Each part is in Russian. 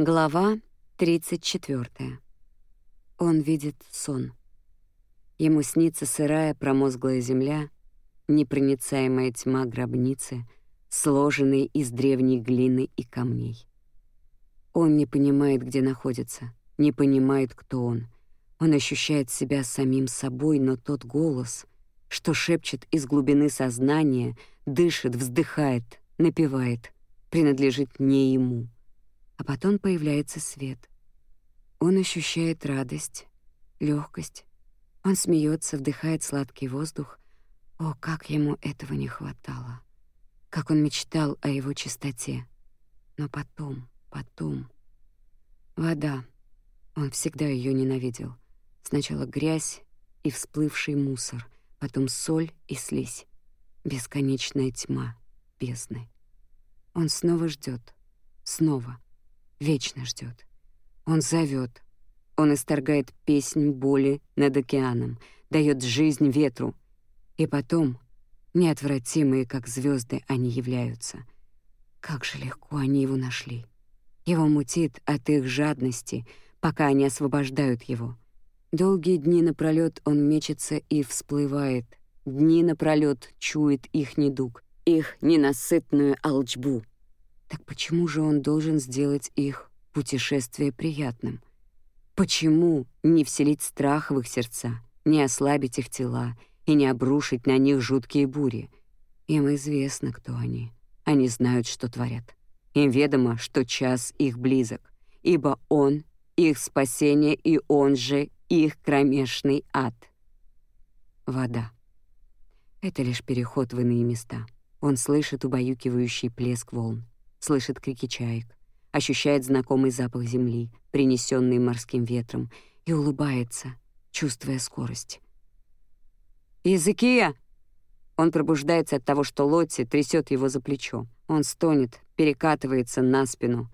Глава 34. Он видит сон. Ему снится сырая промозглая земля, непроницаемая тьма гробницы, сложенной из древней глины и камней. Он не понимает, где находится, не понимает, кто он. Он ощущает себя самим собой, но тот голос, что шепчет из глубины сознания, дышит, вздыхает, напевает, принадлежит не ему — а потом появляется свет. Он ощущает радость, легкость. Он смеется, вдыхает сладкий воздух. О, как ему этого не хватало! Как он мечтал о его чистоте. Но потом, потом... Вода. Он всегда ее ненавидел. Сначала грязь и всплывший мусор, потом соль и слизь. Бесконечная тьма, бездны. Он снова ждет, снова — вечно ждет. Он зовет. Он исторгает песнь боли над океаном, дает жизнь ветру. И потом, неотвратимые, как звезды, они являются. Как же легко они его нашли. Его мутит от их жадности, пока они освобождают его. Долгие дни напролёт он мечется и всплывает. Дни напролёт чует их недуг, их ненасытную алчбу. Так почему же он должен сделать их путешествие приятным? Почему не вселить страх в их сердца, не ослабить их тела и не обрушить на них жуткие бури? Им известно, кто они. Они знают, что творят. Им ведомо, что час их близок, ибо он — их спасение, и он же их кромешный ад. Вода. Это лишь переход в иные места. Он слышит убаюкивающий плеск волн слышит крики чаек, ощущает знакомый запах земли, принесенный морским ветром, и улыбается, чувствуя скорость. «Языкия!» Он пробуждается от того, что Лотти трясет его за плечо. Он стонет, перекатывается на спину.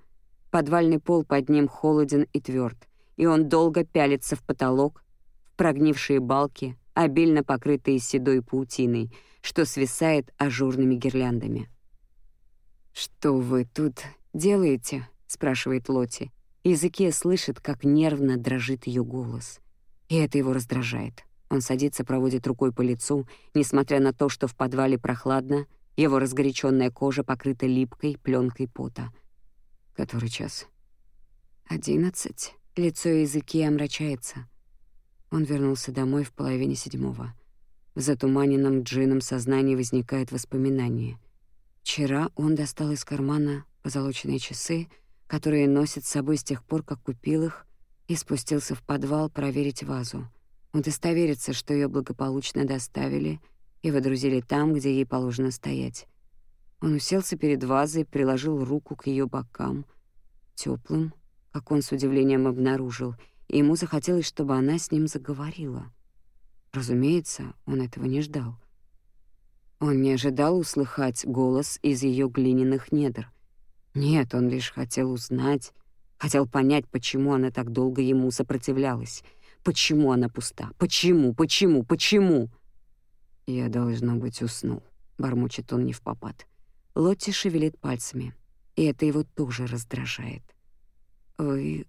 Подвальный пол под ним холоден и тверд, и он долго пялится в потолок, в прогнившие балки, обильно покрытые седой паутиной, что свисает ажурными гирляндами. «Что вы тут делаете?» — спрашивает Лоти. Языке слышит, как нервно дрожит ее голос. И это его раздражает. Он садится, проводит рукой по лицу, несмотря на то, что в подвале прохладно, его разгоряченная кожа покрыта липкой пленкой пота. Который час? Одиннадцать. Лицо языки омрачается. Он вернулся домой в половине седьмого. В затуманенном джином сознании возникает воспоминание. Вчера он достал из кармана позолоченные часы, которые носит с собой с тех пор, как купил их, и спустился в подвал проверить вазу. Удостовериться, что ее благополучно доставили и водрузили там, где ей положено стоять. Он уселся перед вазой, приложил руку к ее бокам, теплым, как он с удивлением обнаружил, и ему захотелось, чтобы она с ним заговорила. Разумеется, он этого не ждал. Он не ожидал услыхать голос из ее глиняных недр. Нет, он лишь хотел узнать, хотел понять, почему она так долго ему сопротивлялась, почему она пуста, почему, почему, почему. «Я, должно быть, уснул», — бормочет он не в попад. Лотти шевелит пальцами, и это его тоже раздражает. «Вы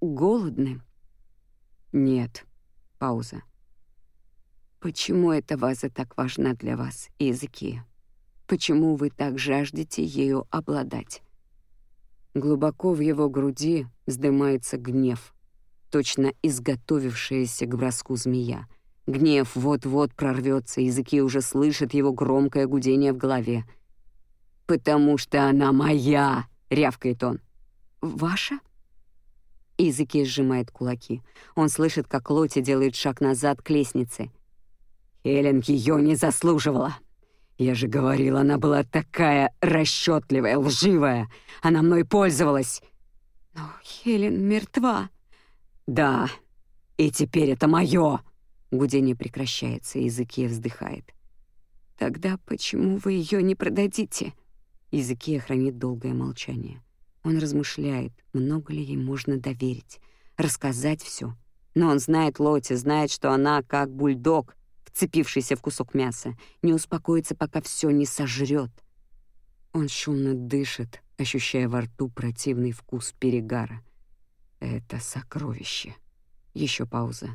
голодны?» «Нет». Пауза. Почему эта ваза так важна для вас, языки? Почему вы так жаждете ею обладать? Глубоко в его груди вздымается гнев, точно изготовившаяся к броску змея. Гнев вот-вот прорвется, языки уже слышат его громкое гудение в голове. «Потому что она моя!» — рявкает он. «Ваша?» Языки сжимает кулаки. Он слышит, как Лоти делает шаг назад к лестнице — Эллен ее не заслуживала. Я же говорил, она была такая расчетливая, лживая. Она мной пользовалась. Но Хелен мертва. Да, и теперь это мое. Гудение прекращается, языке вздыхает. Тогда почему вы ее не продадите? Языке хранит долгое молчание. Он размышляет, много ли ей можно доверить, рассказать все. Но он знает Лоти, знает, что она как бульдог, вцепившийся в кусок мяса, не успокоится, пока все не сожрет. Он шумно дышит, ощущая во рту противный вкус перегара. «Это сокровище». Еще пауза.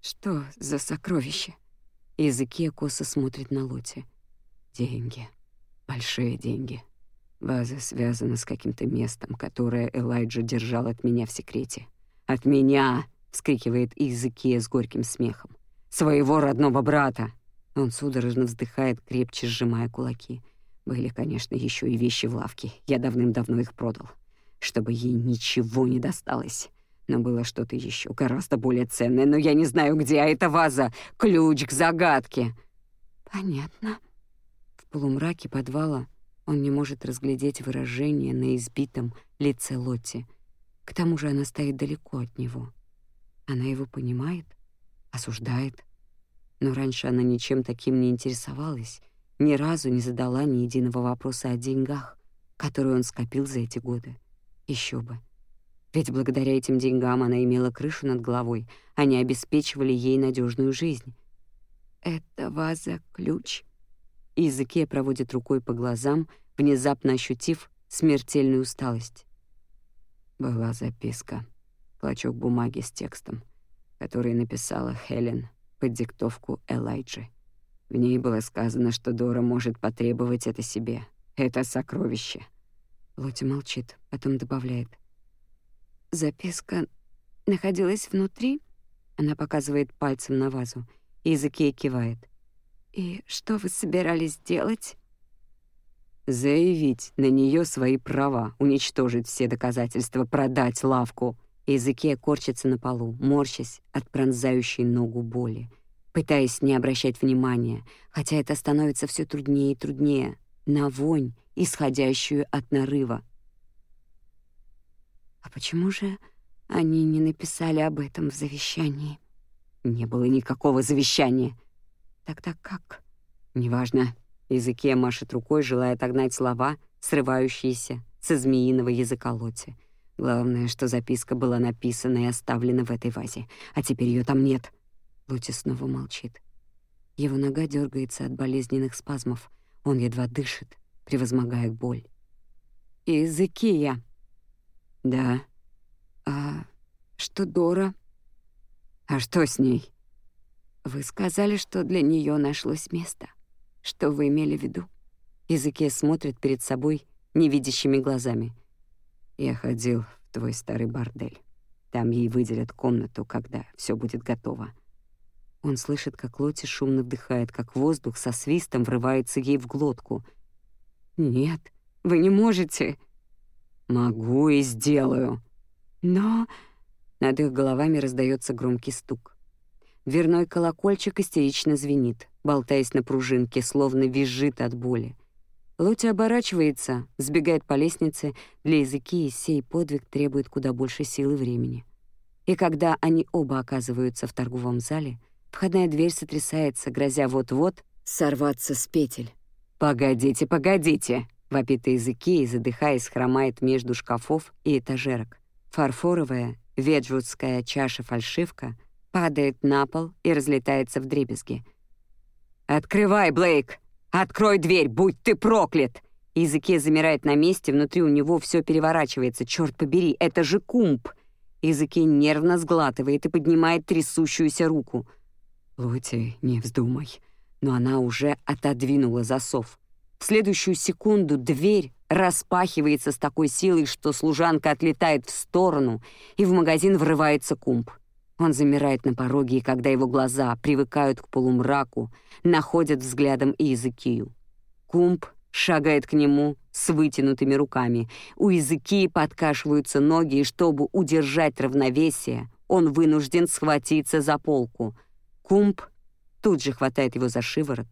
«Что за сокровище?» Языке косо смотрит на Лоти. «Деньги. Большие деньги. База связана с каким-то местом, которое Элайджа держал от меня в секрете. От меня!» — вскрикивает Изыкия с горьким смехом. «Своего родного брата!» Он судорожно вздыхает, крепче сжимая кулаки. Были, конечно, еще и вещи в лавке. Я давным-давно их продал, чтобы ей ничего не досталось. Но было что-то еще гораздо более ценное, но я не знаю, где, а эта ваза — ключ к загадке. Понятно. В полумраке подвала он не может разглядеть выражение на избитом лице Лотти. К тому же она стоит далеко от него. Она его понимает, осуждает. Но раньше она ничем таким не интересовалась, ни разу не задала ни единого вопроса о деньгах, которые он скопил за эти годы. Еще бы. Ведь благодаря этим деньгам она имела крышу над головой, они обеспечивали ей надежную жизнь. «Это ваза — ключ». Изыке проводит рукой по глазам, внезапно ощутив смертельную усталость. Была записка, клочок бумаги с текстом, который написала Хелен под диктовку Элайджи. В ней было сказано, что Дора может потребовать это себе. Это сокровище. Лоти молчит, потом добавляет — Записка находилась внутри? Она показывает пальцем на вазу. Языке кивает. И что вы собирались делать? Заявить на нее свои права, уничтожить все доказательства, продать лавку. Языке корчится на полу, морщась от пронзающей ногу боли, пытаясь не обращать внимания, хотя это становится все труднее и труднее, на вонь, исходящую от нарыва, а почему же они не написали об этом в завещании? Не было никакого завещания. Тогда как? Неважно. Языке машет рукой, желая отогнать слова, срывающиеся со змеиного языка Лоти. Главное, что записка была написана и оставлена в этой вазе, а теперь ее там нет. Лоти снова молчит. Его нога дергается от болезненных спазмов. Он едва дышит, превозмогая боль. «Изыкия!» Да. А что Дора? А что с ней? Вы сказали, что для нее нашлось место. Что вы имели в виду? Языке смотрит перед собой невидящими глазами. Я ходил в твой старый бордель. Там ей выделят комнату, когда все будет готово. Он слышит, как Лоти шумно вдыхает, как воздух со свистом врывается ей в глотку. «Нет, вы не можете!» «Могу и сделаю». «Но...» Над их головами раздается громкий стук. Дверной колокольчик истерично звенит, болтаясь на пружинке, словно визжит от боли. Лоти оборачивается, сбегает по лестнице, для языки и сей подвиг требует куда больше сил и времени. И когда они оба оказываются в торговом зале, входная дверь сотрясается, грозя вот-вот сорваться с петель. «Погодите, погодите!» Вопит на языке и, задыхаясь, хромает между шкафов и этажерок. Фарфоровая, веджвудская чаша-фальшивка падает на пол и разлетается в дребезги. «Открывай, Блейк! Открой дверь, будь ты проклят!» Языке замирает на месте, внутри у него все переворачивается. Черт побери, это же кумп! Языке нервно сглатывает и поднимает трясущуюся руку. «Лути, не вздумай». Но она уже отодвинула засов. В следующую секунду дверь распахивается с такой силой, что служанка отлетает в сторону, и в магазин врывается кумп. Он замирает на пороге, и когда его глаза привыкают к полумраку, находят взглядом и языкию. Кумп шагает к нему с вытянутыми руками. У языки подкашиваются ноги, и чтобы удержать равновесие, он вынужден схватиться за полку. Кумп тут же хватает его за шиворот.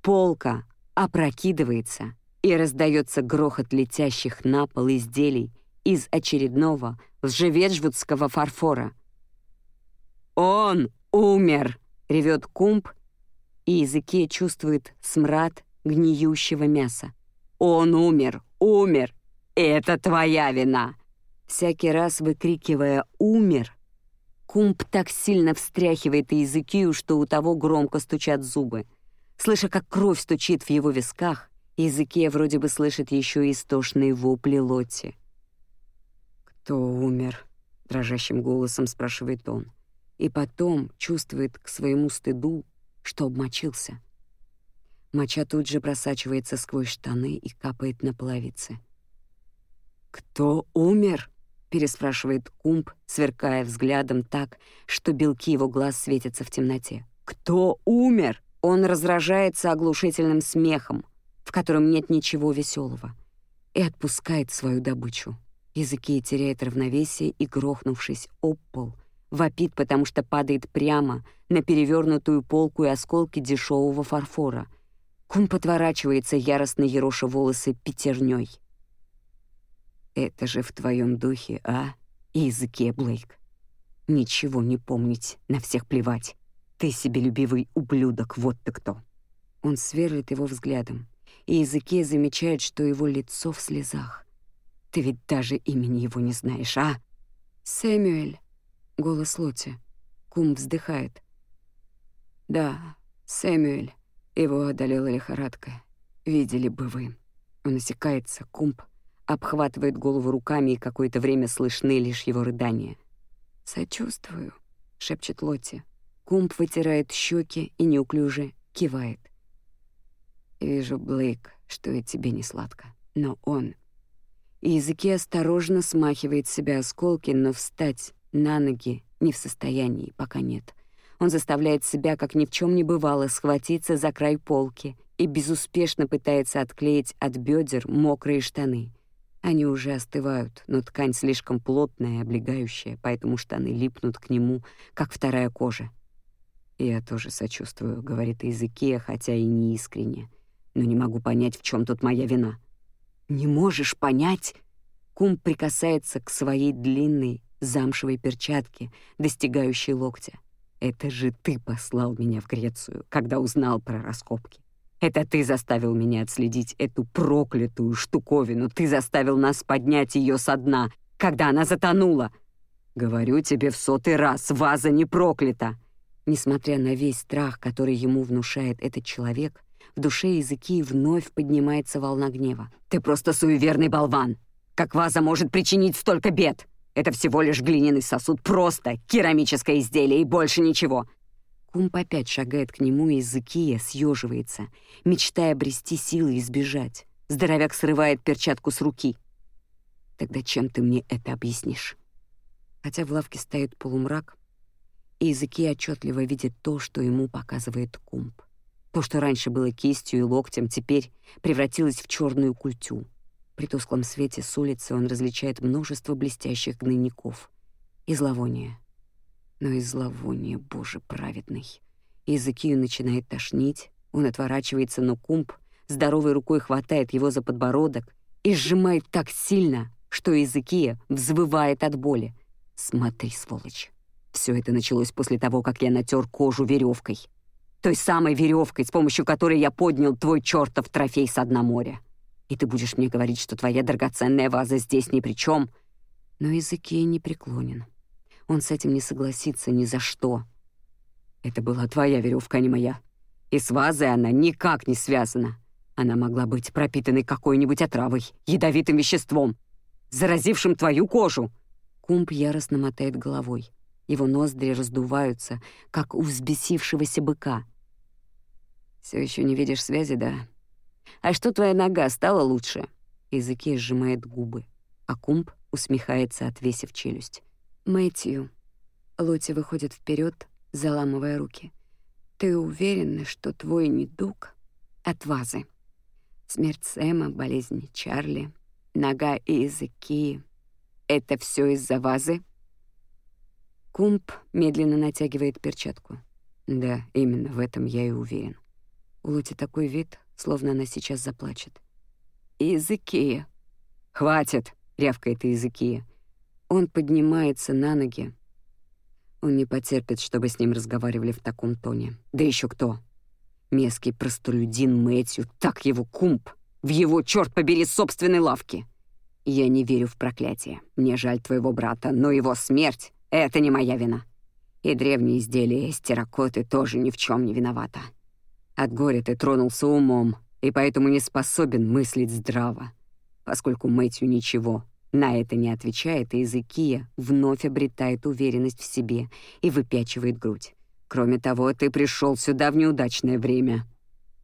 Полка опрокидывается, и раздается грохот летящих на пол изделий из очередного лжеведжвудского фарфора. «Он умер!» — ревет кумп, и языке чувствует смрад гниющего мяса. «Он умер! Умер! Это твоя вина!» Всякий раз выкрикивая «умер», Кумп так сильно встряхивает Иезекию, что у того громко стучат зубы. Слыша, как кровь стучит в его висках, Языке вроде бы слышит еще истошные вопли Лотти. «Кто умер?» — дрожащим голосом спрашивает он. И потом чувствует к своему стыду, что обмочился. Моча тут же просачивается сквозь штаны и капает на половице. «Кто умер?» — переспрашивает Кумб, сверкая взглядом так, что белки его глаз светятся в темноте. «Кто умер?» Он разражается оглушительным смехом, в котором нет ничего веселого, и отпускает свою добычу. Языки теряет равновесие и, грохнувшись об пол, вопит, потому что падает прямо на перевернутую полку и осколки дешевого фарфора. Кум подворачивается, яростно ероша волосы пятерней. «Это же в твоем духе, а, языке, Блейк? Ничего не помнить, на всех плевать. Ты себелюбивый ублюдок, вот ты кто!» Он сверлит его взглядом, и языке замечает, что его лицо в слезах. «Ты ведь даже имени его не знаешь, а?» «Сэмюэль!» — голос Лоти. Кум вздыхает. «Да, Сэмюэль. Его одолела лихорадка. Видели бы вы». Он осекается, Кумп обхватывает голову руками, и какое-то время слышны лишь его рыдания. «Сочувствую», — шепчет Лотти. Кумп вытирает щеки и неуклюже кивает. «Вижу, Блейк, что и тебе не сладко. Но он...» И языки осторожно смахивает себя осколки, но встать на ноги не в состоянии, пока нет. Он заставляет себя, как ни в чем не бывало, схватиться за край полки и безуспешно пытается отклеить от бедер мокрые штаны. Они уже остывают, но ткань слишком плотная и облегающая, поэтому штаны липнут к нему, как вторая кожа. «Я тоже сочувствую», — говорит Иезекия, хотя и не искренне. «Но не могу понять, в чем тут моя вина». «Не можешь понять?» Кум прикасается к своей длинной, замшевой перчатке, достигающей локтя. «Это же ты послал меня в Грецию, когда узнал про раскопки. Это ты заставил меня отследить эту проклятую штуковину. Ты заставил нас поднять ее со дна, когда она затонула. Говорю тебе в сотый раз, ваза не проклята!» Несмотря на весь страх, который ему внушает этот человек, в душе языки вновь поднимается волна гнева. «Ты просто суеверный болван! Как ваза может причинить столько бед?» Это всего лишь глиняный сосуд, просто керамическое изделие и больше ничего. Кумп опять шагает к нему, и Закия съеживается, мечтая обрести силы и сбежать. Здоровяк срывает перчатку с руки. «Тогда чем ты мне это объяснишь?» Хотя в лавке стоит полумрак, и языки отчетливо видит то, что ему показывает Кумп. То, что раньше было кистью и локтем, теперь превратилось в черную культю. При тусклом свете с улицы он различает множество блестящих гнойников и зловония. Но из зловония, Боже праведный. Языкию начинает тошнить, он отворачивается, но кумп здоровой рукой хватает его за подбородок и сжимает так сильно, что Языкия взвывает от боли. «Смотри, сволочь, все это началось после того, как я натер кожу веревкой. Той самой веревкой, с помощью которой я поднял твой чертов трофей с дна моря и ты будешь мне говорить, что твоя драгоценная ваза здесь ни при чем. Но языке не преклонен. Он с этим не согласится ни за что. Это была твоя веревка, а не моя. И с вазой она никак не связана. Она могла быть пропитанной какой-нибудь отравой, ядовитым веществом, заразившим твою кожу. Кумп яростно мотает головой. Его ноздри раздуваются, как у взбесившегося быка. Все еще не видишь связи, да? «А что твоя нога стала лучше?» Языки сжимает губы, а Кумп усмехается, отвесив челюсть. «Мэтью». Лоти выходит вперед, заламывая руки. «Ты уверена, что твой недуг от вазы? Смерть Сэма, болезнь Чарли, нога и языки — это все из-за вазы?» Кумп медленно натягивает перчатку. «Да, именно в этом я и уверен. У Лоти такой вид, словно она сейчас заплачет. «Языки!» «Хватит!» — рявкает языки. Он поднимается на ноги. Он не потерпит, чтобы с ним разговаривали в таком тоне. Да еще кто? Мерзкий простолюдин Мэтью, так его кумп, в его, черт побери, собственной лавке. Я не верю в проклятие. Мне жаль твоего брата, но его смерть — это не моя вина. И древние изделия из терракоты тоже ни в чем не виновата. От горя ты тронулся умом и поэтому не способен мыслить здраво. Поскольку Мэтью ничего на это не отвечает, и Иезекия вновь обретает уверенность в себе и выпячивает грудь. Кроме того, ты пришел сюда в неудачное время.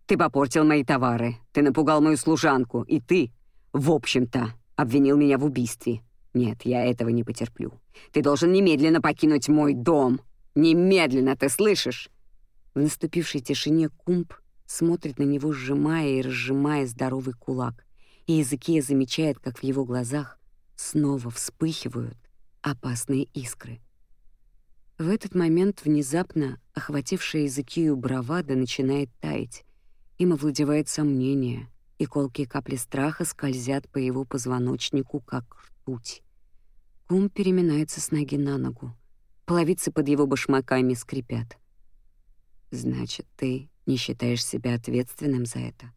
Ты попортил мои товары, ты напугал мою служанку, и ты, в общем-то, обвинил меня в убийстве. Нет, я этого не потерплю. Ты должен немедленно покинуть мой дом. Немедленно, ты слышишь? В наступившей тишине Кумб смотрит на него, сжимая и разжимая здоровый кулак, и Иезекия замечает, как в его глазах снова вспыхивают опасные искры. В этот момент внезапно охватившая Иезекию бравада начинает таять. Им овладевает сомнение, и колкие капли страха скользят по его позвоночнику, как ртуть. Кум переминается с ноги на ногу. Половицы под его башмаками скрипят. «Значит, ты не считаешь себя ответственным за это?»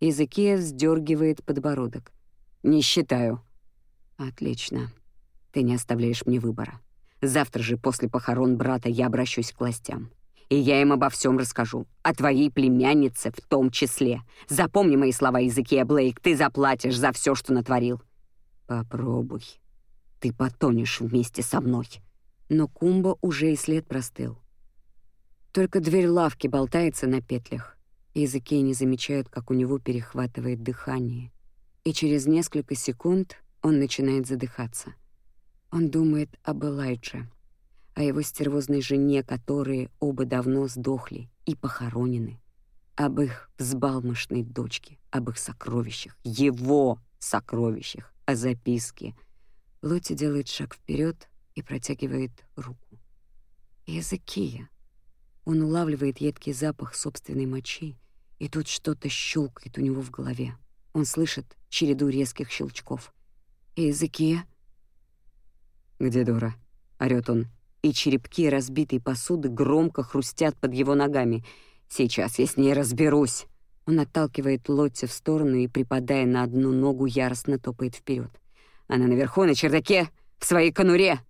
Иезекия вздергивает подбородок. «Не считаю». «Отлично. Ты не оставляешь мне выбора. Завтра же после похорон брата я обращусь к властям. И я им обо всем расскажу. О твоей племяннице в том числе. Запомни мои слова, Иезекия Блейк. Ты заплатишь за все, что натворил. Попробуй. Ты потонешь вместе со мной. Но Кумба уже и след простыл. Только дверь лавки болтается на петлях. Языки не замечают, как у него перехватывает дыхание. И через несколько секунд он начинает задыхаться. Он думает об Элайдже, о его стервозной жене, которые оба давно сдохли и похоронены, об их взбалмошной дочке, об их сокровищах, его сокровищах, о записке. Лоти делает шаг вперед и протягивает руку. Языкия. Он улавливает едкий запах собственной мочи, и тут что-то щелкает у него в голове. Он слышит череду резких щелчков. «Языкия?» «Где Дора?» — орёт он, и черепки разбитой посуды громко хрустят под его ногами. «Сейчас я с ней разберусь!» Он отталкивает Лотти в сторону и, припадая на одну ногу, яростно топает вперед. «Она наверху, на чердаке, в своей конуре!»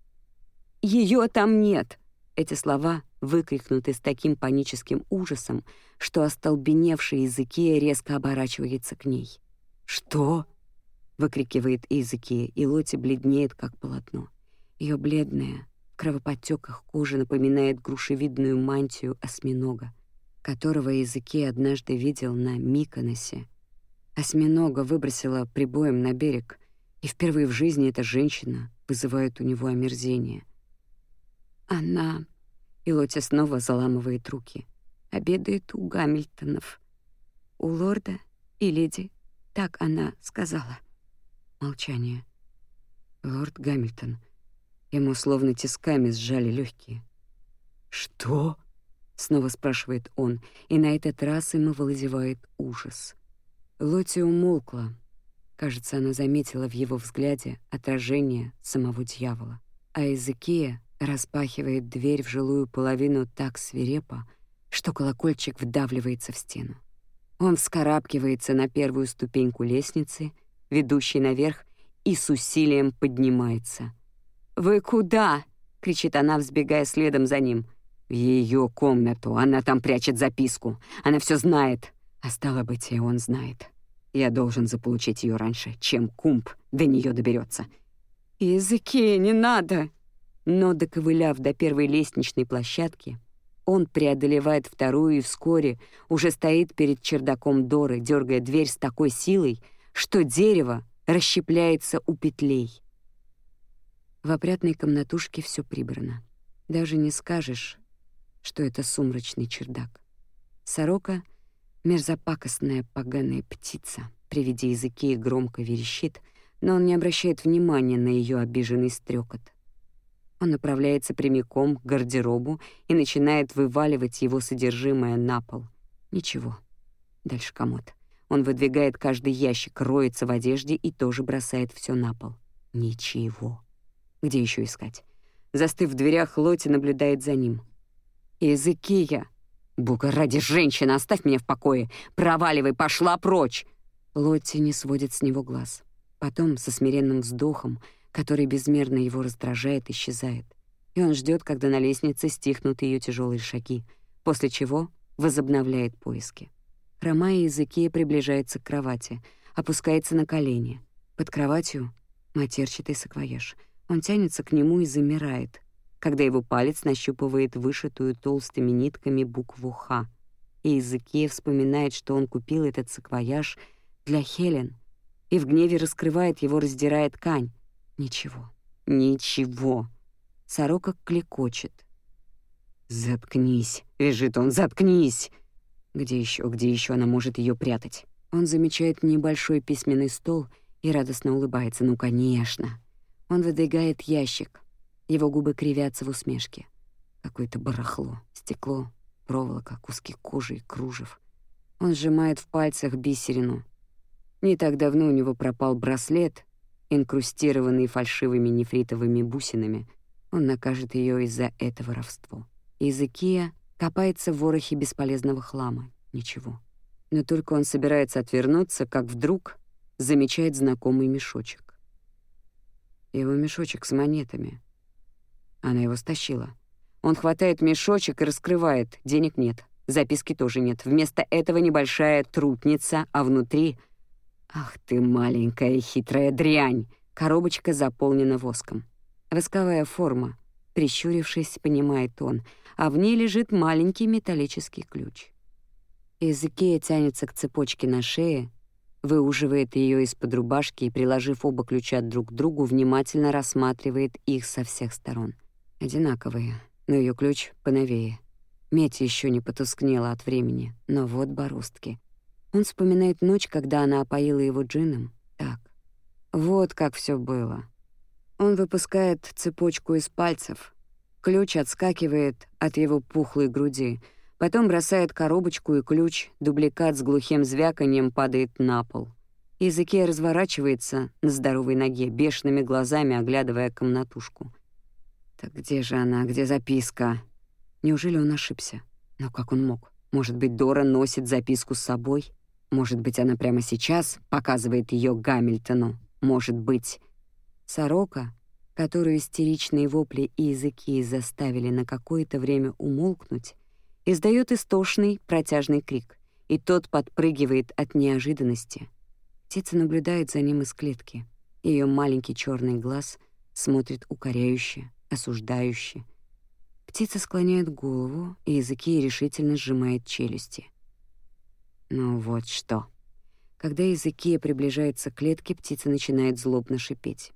«Ее там нет!» Эти слова выкрикнуты с таким паническим ужасом, что остолбеневший языки резко оборачивается к ней. «Что?» — выкрикивает языки, и Лотти бледнеет, как полотно. Ее бледная, в кровоподтёках кожа напоминает грушевидную мантию осьминога которого языки однажды видел на Миконосе. Осьминога выбросила прибоем на берег, и впервые в жизни эта женщина вызывает у него омерзение. Она... И Лотя снова заламывает руки. Обедает у Гамильтонов. У лорда и леди. Так она сказала. Молчание. Лорд Гамильтон. Ему словно тисками сжали легкие. «Что?» Снова спрашивает он, и на этот раз ему вылазевает ужас. Лоти умолкла. Кажется, она заметила в его взгляде отражение самого дьявола. А Эзекия распахивает дверь в жилую половину так свирепо, что колокольчик вдавливается в стену. Он вскарабкивается на первую ступеньку лестницы, ведущей наверх, и с усилием поднимается. «Вы куда?» — кричит она, взбегая следом за ним. В ее комнату. Она там прячет записку. Она все знает. А стало быть, и он знает. Я должен заполучить ее раньше, чем Кумп до нее доберется. Языки, не надо. Но доковыляв до первой лестничной площадки, он преодолевает вторую и вскоре уже стоит перед чердаком Доры, дергая дверь с такой силой, что дерево расщепляется у петлей. В опрятной комнатушке все прибрано. Даже не скажешь, что это сумрачный чердак. Сорока — мерзопакостная поганая птица, при виде языки громко верещит, но он не обращает внимания на ее обиженный стрекот. Он направляется прямиком к гардеробу и начинает вываливать его содержимое на пол. Ничего. Дальше комод. Он выдвигает каждый ящик, роется в одежде и тоже бросает все на пол. Ничего. Где еще искать? Застыв в дверях, Лоти наблюдает за ним — «Языкия!» «Бога ради, женщина, оставь меня в покое! Проваливай, пошла прочь!» Лотти не сводит с него глаз. Потом, со смиренным вздохом, который безмерно его раздражает, исчезает. И он ждет, когда на лестнице стихнут ее тяжелые шаги, после чего возобновляет поиски. Хромая языке приближается к кровати, опускается на колени. Под кроватью — матерчатый саквояж. Он тянется к нему и замирает, когда его палец нащупывает вышитую толстыми нитками букву «Х». И языке вспоминает, что он купил этот саквояж для Хелен, и в гневе раскрывает его, раздирая ткань. Ничего, ничего. Сорока клекочет. «Заткнись!» — вяжет он, «заткнись!» Где еще, где еще она может ее прятать? Он замечает небольшой письменный стол и радостно улыбается. «Ну, конечно!» Он выдвигает ящик. Его губы кривятся в усмешке. Какое-то барахло, стекло, проволока, куски кожи и кружев. Он сжимает в пальцах бисерину. Не так давно у него пропал браслет, инкрустированный фальшивыми нефритовыми бусинами. Он накажет ее из-за этого воровства. Изыкия копается в ворохе бесполезного хлама. Ничего. Но только он собирается отвернуться, как вдруг замечает знакомый мешочек. Его мешочек с монетами. Она его стащила. Он хватает мешочек и раскрывает. Денег нет. Записки тоже нет. Вместо этого небольшая трутница, а внутри... Ах ты, маленькая хитрая дрянь! Коробочка заполнена воском. Восковая форма. Прищурившись, понимает он, а в ней лежит маленький металлический ключ. Изыкея тянется к цепочке на шее, выуживает ее из-под рубашки и, приложив оба ключа друг к другу, внимательно рассматривает их со всех сторон. Одинаковые, но ее ключ поновее. Медь еще не потускнела от времени, но вот бороздки. Он вспоминает ночь, когда она опоила его джином. Так, вот как все было. Он выпускает цепочку из пальцев. Ключ отскакивает от его пухлой груди — Потом бросает коробочку и ключ, дубликат с глухим звяканием падает на пол. Языке разворачивается на здоровой ноге, бешеными глазами оглядывая комнатушку. Так где же она, где записка? Неужели он ошибся? Но как он мог? Может быть, Дора носит записку с собой? Может быть, она прямо сейчас показывает ее Гамильтону? Может быть... Сорока, которую истеричные вопли и языки заставили на какое-то время умолкнуть, издает истошный протяжный крик, и тот подпрыгивает от неожиданности. Птица наблюдает за ним из клетки. Ее маленький черный глаз смотрит укоряюще, осуждающе. Птица склоняет голову, и языки решительно сжимает челюсти. Ну вот что. Когда языки приближается к клетке, птица начинает злобно шипеть.